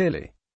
clearly